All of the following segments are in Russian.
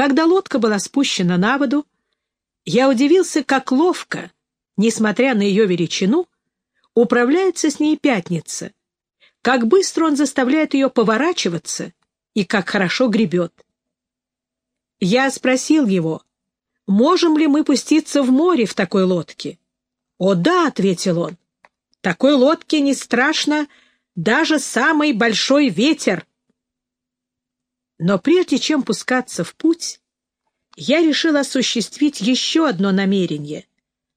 Когда лодка была спущена на воду, я удивился, как ловко, несмотря на ее величину, управляется с ней пятница, как быстро он заставляет ее поворачиваться и как хорошо гребет. Я спросил его, можем ли мы пуститься в море в такой лодке. «О да», — ответил он, — «такой лодке не страшно даже самый большой ветер». Но прежде чем пускаться в путь, я решил осуществить еще одно намерение,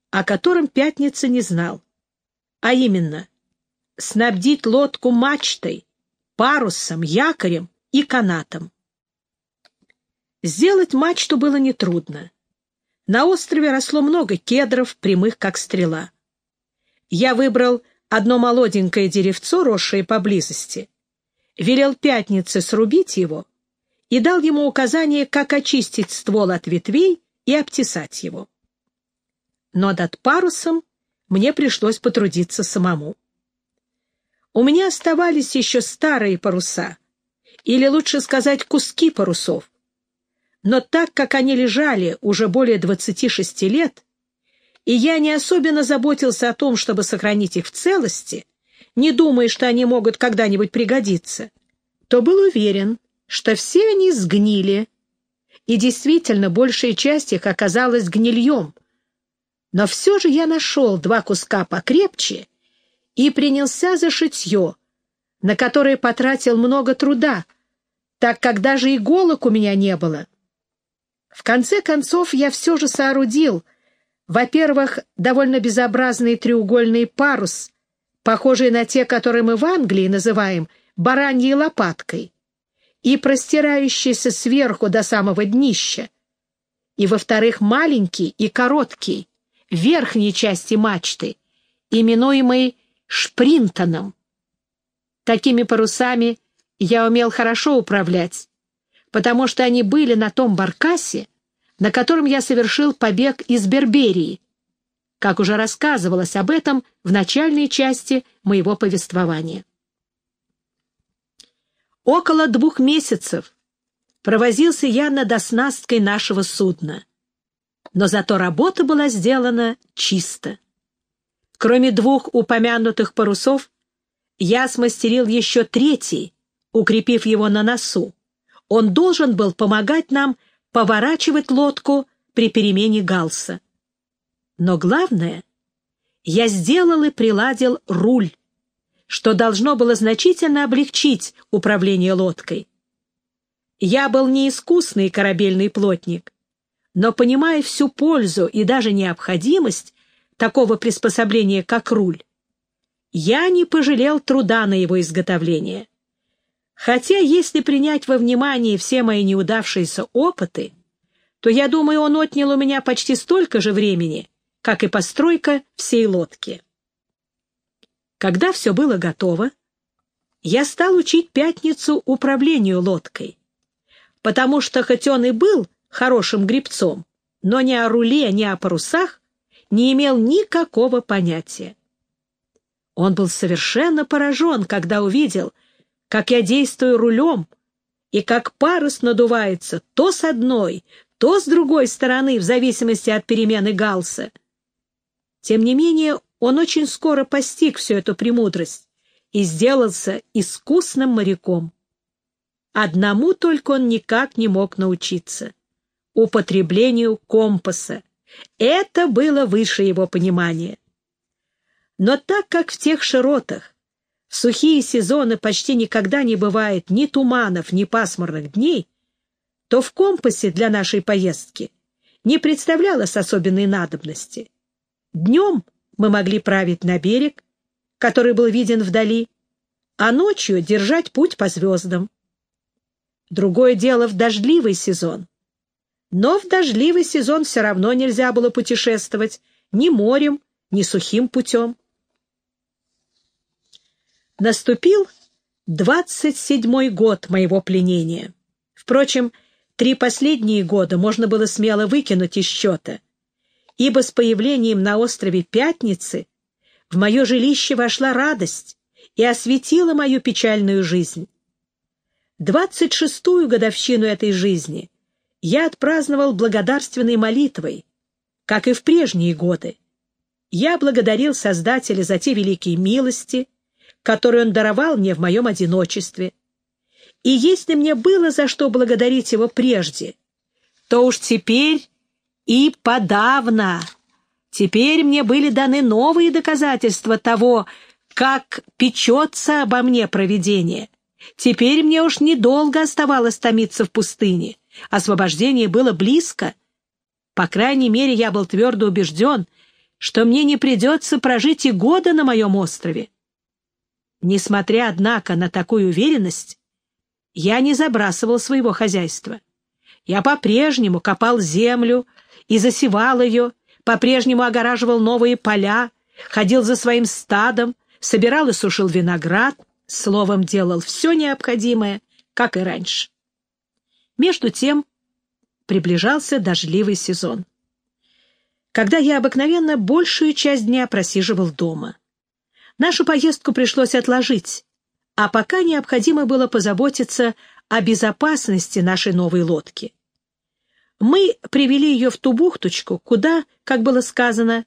о котором Пятница не знал, а именно снабдить лодку мачтой, парусом, якорем и канатом. Сделать мачту было нетрудно. На острове росло много кедров, прямых как стрела. Я выбрал одно молоденькое деревцо, росшее поблизости, велел Пятнице срубить его и дал ему указание, как очистить ствол от ветвей и обтесать его. Но над парусом мне пришлось потрудиться самому. У меня оставались еще старые паруса, или лучше сказать, куски парусов. Но так как они лежали уже более 26 лет, и я не особенно заботился о том, чтобы сохранить их в целости, не думая, что они могут когда-нибудь пригодиться, то был уверен, что все они сгнили, и действительно большая часть их оказалась гнильем. Но все же я нашел два куска покрепче и принялся за шитье, на которое потратил много труда, так как даже иголок у меня не было. В конце концов я все же соорудил, во-первых, довольно безобразный треугольный парус, похожий на те, которые мы в Англии называем бараньей лопаткой, и простирающийся сверху до самого днища, и, во-вторых, маленький и короткий, верхней части мачты, именуемый шпринтоном. Такими парусами я умел хорошо управлять, потому что они были на том баркасе, на котором я совершил побег из Берберии, как уже рассказывалось об этом в начальной части моего повествования. Около двух месяцев провозился я над оснасткой нашего судна. Но зато работа была сделана чисто. Кроме двух упомянутых парусов, я смастерил еще третий, укрепив его на носу. Он должен был помогать нам поворачивать лодку при перемене галса. Но главное, я сделал и приладил руль, что должно было значительно облегчить управление лодкой. Я был не искусный корабельный плотник, но, понимая всю пользу и даже необходимость такого приспособления, как руль, я не пожалел труда на его изготовление. Хотя, если принять во внимание все мои неудавшиеся опыты, то, я думаю, он отнял у меня почти столько же времени, как и постройка всей лодки. Когда все было готово, я стал учить Пятницу управлению лодкой, потому что хоть он и был хорошим гребцом, но ни о руле, ни о парусах не имел никакого понятия. Он был совершенно поражен, когда увидел, как я действую рулем, и как парус надувается то с одной, то с другой стороны, в зависимости от перемены галса. Тем не менее, он очень скоро постиг всю эту премудрость и сделался искусным моряком. Одному только он никак не мог научиться — употреблению компаса. Это было выше его понимания. Но так как в тех широтах в сухие сезоны почти никогда не бывает ни туманов, ни пасмурных дней, то в компасе для нашей поездки не представлялось особенной надобности. Днем мы могли править на берег, который был виден вдали, а ночью держать путь по звездам. Другое дело в дождливый сезон. Но в дождливый сезон все равно нельзя было путешествовать ни морем, ни сухим путем. Наступил двадцать седьмой год моего пленения. Впрочем, три последние года можно было смело выкинуть из счета — ибо с появлением на острове Пятницы в мое жилище вошла радость и осветила мою печальную жизнь. Двадцать шестую годовщину этой жизни я отпраздновал благодарственной молитвой, как и в прежние годы. Я благодарил Создателя за те великие милости, которые Он даровал мне в моем одиночестве. И если мне было за что благодарить Его прежде, то уж теперь и подавно. Теперь мне были даны новые доказательства того, как печется обо мне провидение. Теперь мне уж недолго оставалось томиться в пустыне. Освобождение было близко. По крайней мере, я был твердо убежден, что мне не придется прожить и года на моем острове. Несмотря, однако, на такую уверенность, я не забрасывал своего хозяйства. Я по-прежнему копал землю и засевал ее, по-прежнему огораживал новые поля, ходил за своим стадом, собирал и сушил виноград, словом, делал все необходимое, как и раньше. Между тем приближался дождливый сезон, когда я обыкновенно большую часть дня просиживал дома. Нашу поездку пришлось отложить, а пока необходимо было позаботиться о безопасности нашей новой лодки. Мы привели ее в ту бухточку, куда, как было сказано,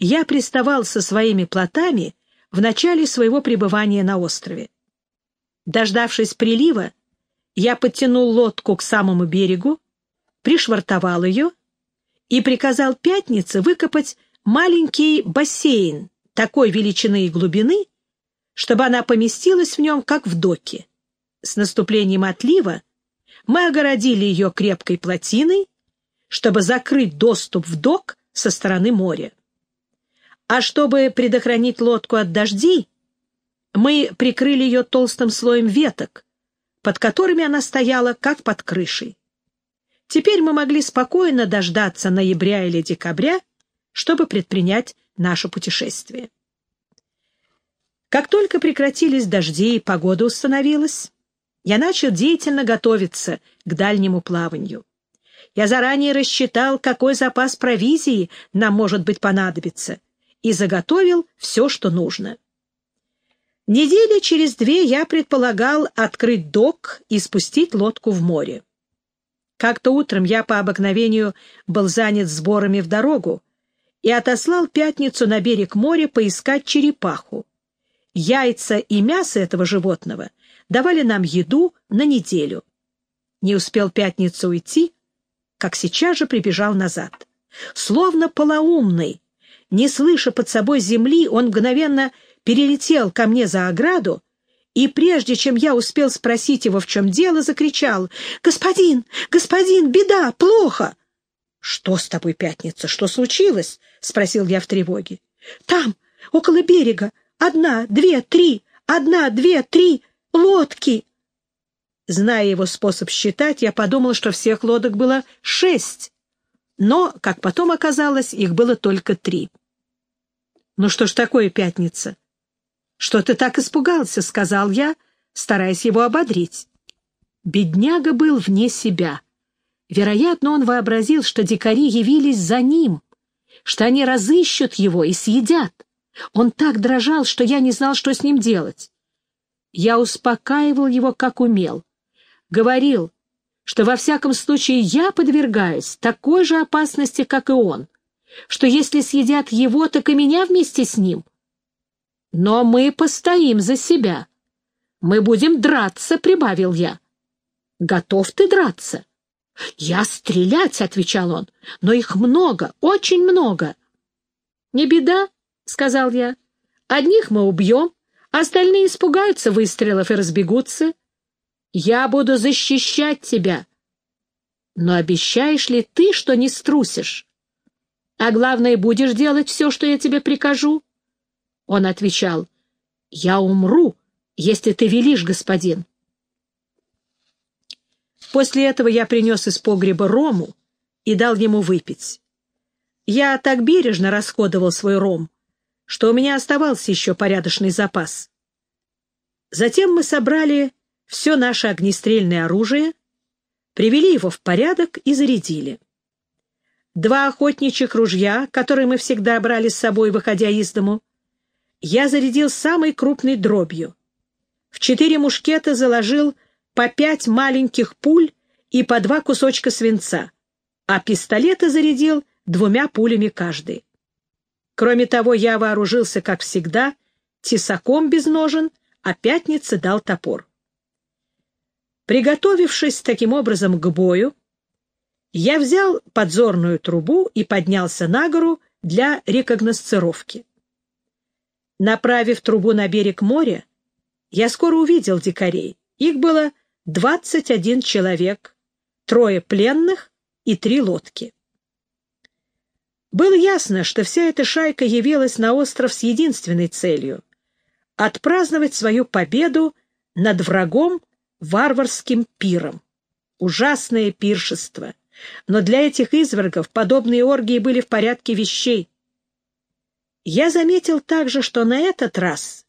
я приставал со своими плотами в начале своего пребывания на острове. Дождавшись прилива, я подтянул лодку к самому берегу, пришвартовал ее и приказал пятнице выкопать маленький бассейн такой величины и глубины, чтобы она поместилась в нем, как в доке. С наступлением отлива мы огородили ее крепкой плотиной, чтобы закрыть доступ в док со стороны моря. А чтобы предохранить лодку от дождей, мы прикрыли ее толстым слоем веток, под которыми она стояла, как под крышей. Теперь мы могли спокойно дождаться ноября или декабря, чтобы предпринять наше путешествие. Как только прекратились дожди и погода установилась, я начал деятельно готовиться к дальнему плаванию. Я заранее рассчитал, какой запас провизии нам, может быть, понадобится, и заготовил все, что нужно. Недели через две я предполагал открыть док и спустить лодку в море. Как-то утром я по обыкновению был занят сборами в дорогу и отослал пятницу на берег моря поискать черепаху. Яйца и мясо этого животного давали нам еду на неделю. Не успел пятницу уйти, как сейчас же прибежал назад. Словно полоумный, не слыша под собой земли, он мгновенно перелетел ко мне за ограду и, прежде чем я успел спросить его, в чем дело, закричал «Господин! Господин! Беда! Плохо!» «Что с тобой, Пятница? Что случилось?» — спросил я в тревоге. «Там, около берега, одна, две, три, одна, две, три лодки!» Зная его способ считать, я подумал, что всех лодок было шесть, но, как потом оказалось, их было только три. «Ну что ж такое, Пятница? Что ты так испугался?» — сказал я, стараясь его ободрить. Бедняга был вне себя. Вероятно, он вообразил, что дикари явились за ним, что они разыщут его и съедят. Он так дрожал, что я не знал, что с ним делать. Я успокаивал его, как умел. Говорил, что во всяком случае я подвергаюсь такой же опасности, как и он, что если съедят его, так и меня вместе с ним. Но мы постоим за себя. Мы будем драться, — прибавил я. Готов ты драться? Я стрелять, — отвечал он, — но их много, очень много. Не беда, — сказал я. Одних мы убьем, остальные испугаются выстрелов и разбегутся. Я буду защищать тебя. Но обещаешь ли ты, что не струсишь? А главное, будешь делать все, что я тебе прикажу?» Он отвечал, «Я умру, если ты велишь, господин». После этого я принес из погреба рому и дал ему выпить. Я так бережно расходовал свой ром, что у меня оставался еще порядочный запас. Затем мы собрали все наше огнестрельное оружие, привели его в порядок и зарядили. Два охотничьих ружья, которые мы всегда брали с собой, выходя из дому, я зарядил самой крупной дробью. В четыре мушкета заложил по пять маленьких пуль и по два кусочка свинца, а пистолеты зарядил двумя пулями каждый. Кроме того, я вооружился, как всегда, тесаком без ножен, а пятнице дал топор. Приготовившись таким образом к бою, я взял подзорную трубу и поднялся на гору для рекогносцировки. Направив трубу на берег моря, я скоро увидел дикарей. Их было 21 человек, трое пленных и три лодки. Было ясно, что вся эта шайка явилась на остров с единственной целью — отпраздновать свою победу над врагом варварским пиром. Ужасное пиршество. Но для этих извергов подобные оргии были в порядке вещей. Я заметил также, что на этот раз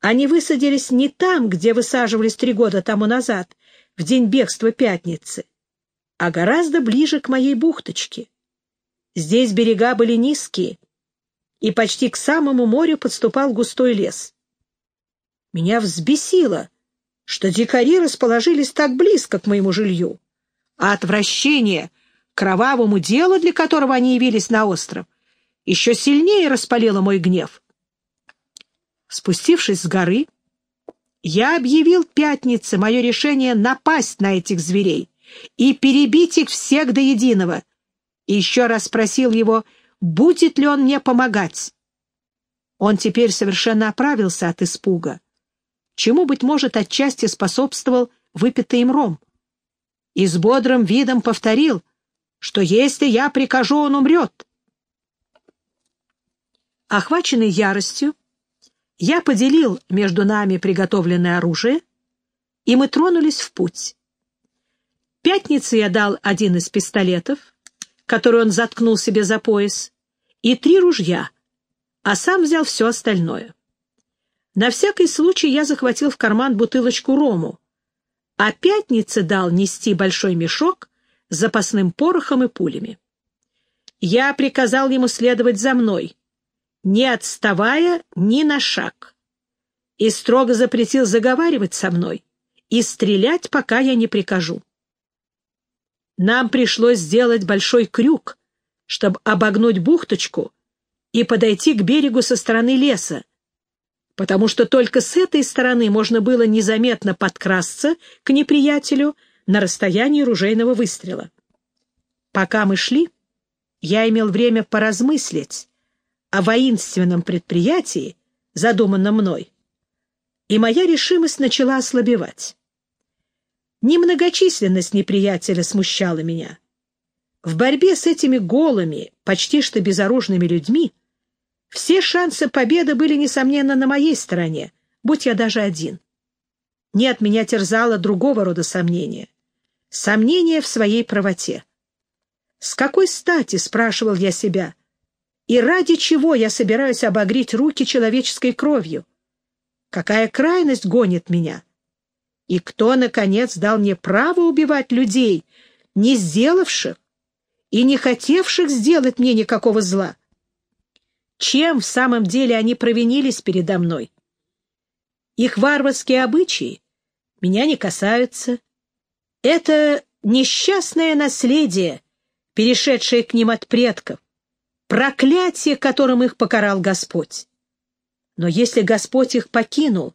они высадились не там, где высаживались три года тому назад, в день бегства пятницы, а гораздо ближе к моей бухточке. Здесь берега были низкие, и почти к самому морю подступал густой лес. Меня взбесило, что дикари расположились так близко к моему жилью, а отвращение кровавому делу, для которого они явились на остров, еще сильнее распалило мой гнев. Спустившись с горы, я объявил пятнице мое решение напасть на этих зверей и перебить их всех до единого, и еще раз спросил его, будет ли он мне помогать. Он теперь совершенно оправился от испуга, чему, быть может, отчасти способствовал выпитый им ром. И с бодрым видом повторил, что если я прикажу, он умрет. Охваченный яростью, я поделил между нами приготовленное оружие, и мы тронулись в путь. Пятнице я дал один из пистолетов, который он заткнул себе за пояс, и три ружья, а сам взял все остальное. На всякий случай я захватил в карман бутылочку рому, а пятнице дал нести большой мешок с запасным порохом и пулями. Я приказал ему следовать за мной, не отставая ни на шаг, и строго запретил заговаривать со мной и стрелять, пока я не прикажу. Нам пришлось сделать большой крюк, чтобы обогнуть бухточку и подойти к берегу со стороны леса, потому что только с этой стороны можно было незаметно подкрасться к неприятелю на расстоянии ружейного выстрела. Пока мы шли, я имел время поразмыслить о воинственном предприятии, задуманном мной, и моя решимость начала ослабевать. Немногочисленность неприятеля смущала меня. В борьбе с этими голыми, почти что безоружными людьми все шансы победы были, несомненно, на моей стороне, будь я даже один. Нет, меня терзало другого рода сомнения. Сомнения в своей правоте. С какой стати, спрашивал я себя, — и ради чего я собираюсь обогреть руки человеческой кровью? Какая крайность гонит меня? И кто, наконец, дал мне право убивать людей, не сделавших и не хотевших сделать мне никакого зла? Чем в самом деле они провинились передо мной? Их варварские обычаи меня не касаются. Это несчастное наследие, перешедшее к ним от предков проклятие, которым их покарал Господь. Но если Господь их покинул,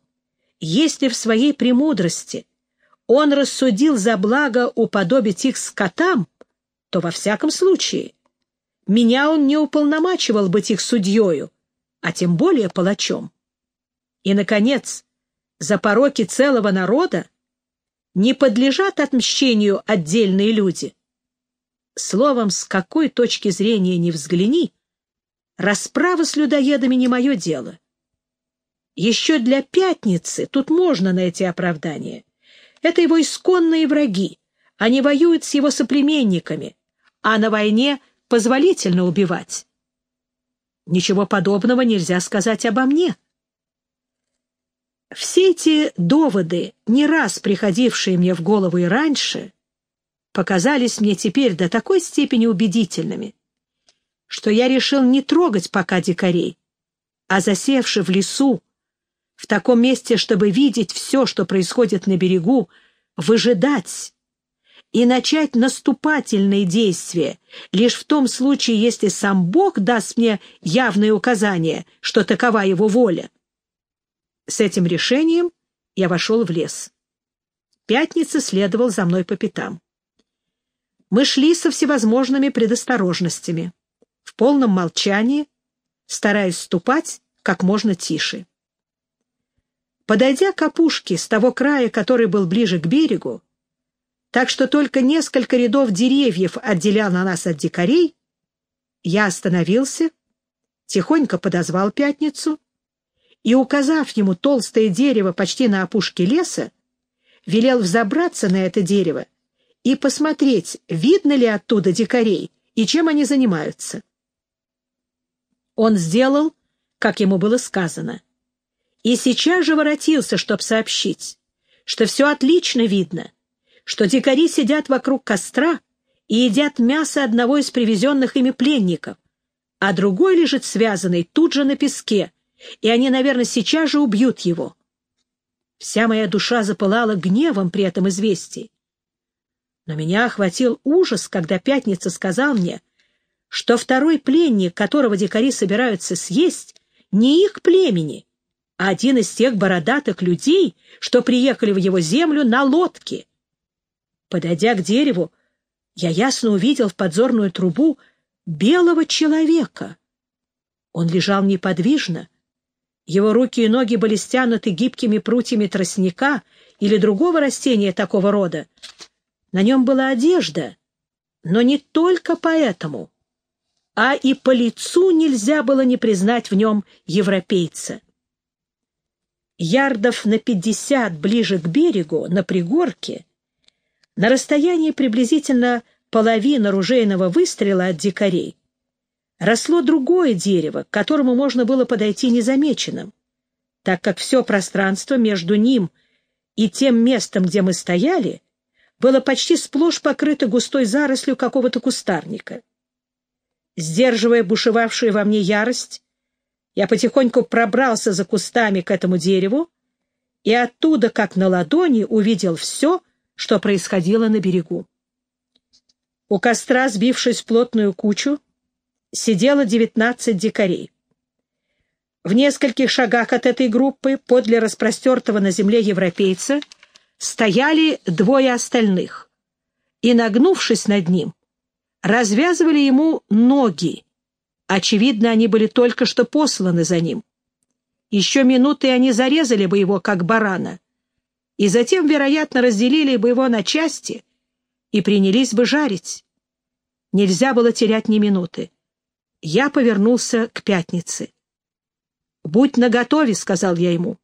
если в своей премудрости Он рассудил за благо уподобить их скотам, то во всяком случае меня Он не уполномачивал быть их судьею, а тем более палачом. И, наконец, за пороки целого народа не подлежат отмщению отдельные люди — Словом, с какой точки зрения не взгляни, расправа с людоедами не мое дело. Еще для пятницы тут можно найти оправдание. Это его исконные враги. Они воюют с его соплеменниками, а на войне позволительно убивать. Ничего подобного нельзя сказать обо мне. Все эти доводы, не раз приходившие мне в голову и раньше, показались мне теперь до такой степени убедительными, что я решил не трогать пока дикарей, а засевши в лесу, в таком месте, чтобы видеть все, что происходит на берегу, выжидать и начать наступательные действия лишь в том случае, если сам Бог даст мне явное указание, что такова его воля. С этим решением я вошел в лес. Пятница следовал за мной по пятам. Мы шли со всевозможными предосторожностями, в полном молчании, стараясь ступать как можно тише. Подойдя к опушке с того края, который был ближе к берегу, так что только несколько рядов деревьев отделяло нас от дикарей, я остановился, тихонько подозвал пятницу и, указав ему толстое дерево почти на опушке леса, велел взобраться на это дерево и посмотреть, видно ли оттуда дикарей и чем они занимаются. Он сделал, как ему было сказано, и сейчас же воротился, чтобы сообщить, что все отлично видно — что дикари сидят вокруг костра и едят мясо одного из привезенных ими пленников, а другой лежит связанный тут же на песке, и они, наверное, сейчас же убьют его. Вся моя душа запылала гневом при этом известии. Но меня охватил ужас, когда Пятница сказал мне, что второй пленник, которого дикари собираются съесть, не их племени, а один из тех бородатых людей, что приехали в его землю на лодке — Подойдя к дереву, я ясно увидел в подзорную трубу белого человека. Он лежал неподвижно. Его руки и ноги были стянуты гибкими прутьями тростника или другого растения такого рода. На нем была одежда, но не только поэтому, а и по лицу нельзя было не признать в нем европейца. Ярдов на пятьдесят ближе к берегу, на пригорке, на расстоянии приблизительно половины ружейного выстрела от дикарей росло другое дерево, к которому можно было подойти незамеченным, так как все пространство между ним и тем местом, где мы стояли, было почти сплошь покрыто густой зарослью какого-то кустарника. Сдерживая бушевавшую во мне ярость, я потихоньку пробрался за кустами к этому дереву и оттуда, как на ладони, увидел все, что происходило на берегу. У костра, сбившись в плотную кучу, сидело девятнадцать дикарей. В нескольких шагах от этой группы, подле распростертого на земле европейца, стояли двое остальных и, нагнувшись над ним, развязывали ему ноги. Очевидно, они были только что посланы за ним. Еще минуты они зарезали бы его, как барана — и затем, вероятно, разделили бы его на части и принялись бы жарить. Нельзя было терять ни минуты. Я повернулся к пятнице. «Будь наготове», — сказал я ему.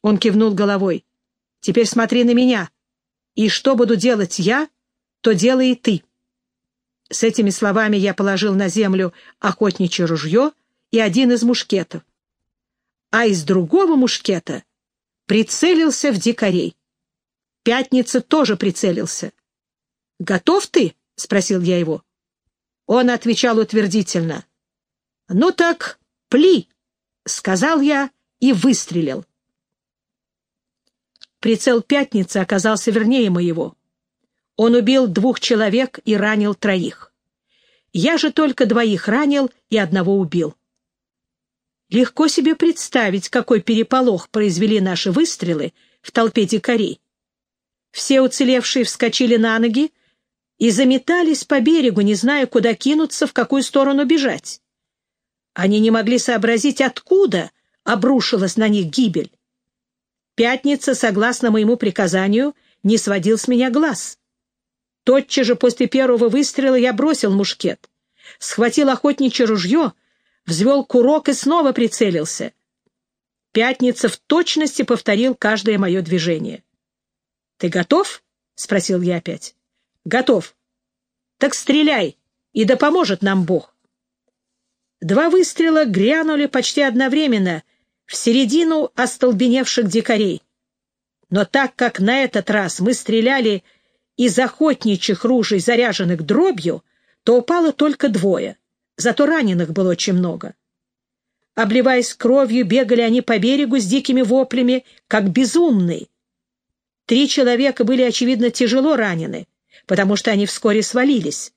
Он кивнул головой. «Теперь смотри на меня. И что буду делать я, то делай и ты». С этими словами я положил на землю охотничье ружье и один из мушкетов. А из другого мушкета прицелился в дикарей. Пятница тоже прицелился. «Готов ты?» — спросил я его. Он отвечал утвердительно. «Ну так, пли!» — сказал я и выстрелил. Прицел пятницы оказался вернее моего. Он убил двух человек и ранил троих. Я же только двоих ранил и одного убил. Легко себе представить, какой переполох произвели наши выстрелы в толпе дикарей. Все уцелевшие вскочили на ноги и заметались по берегу, не зная, куда кинуться, в какую сторону бежать. Они не могли сообразить, откуда обрушилась на них гибель. Пятница, согласно моему приказанию, не сводил с меня глаз. Тотчас же после первого выстрела я бросил мушкет, схватил охотничье ружье — взвел курок и снова прицелился. Пятница в точности повторил каждое мое движение. «Ты готов?» — спросил я опять. «Готов». «Так стреляй, и да поможет нам Бог». Два выстрела грянули почти одновременно в середину остолбеневших дикарей. Но так как на этот раз мы стреляли из охотничьих ружей, заряженных дробью, то упало только двое — зато раненых было очень много. Обливаясь кровью, бегали они по берегу с дикими воплями, как безумные. Три человека были, очевидно, тяжело ранены, потому что они вскоре свалились.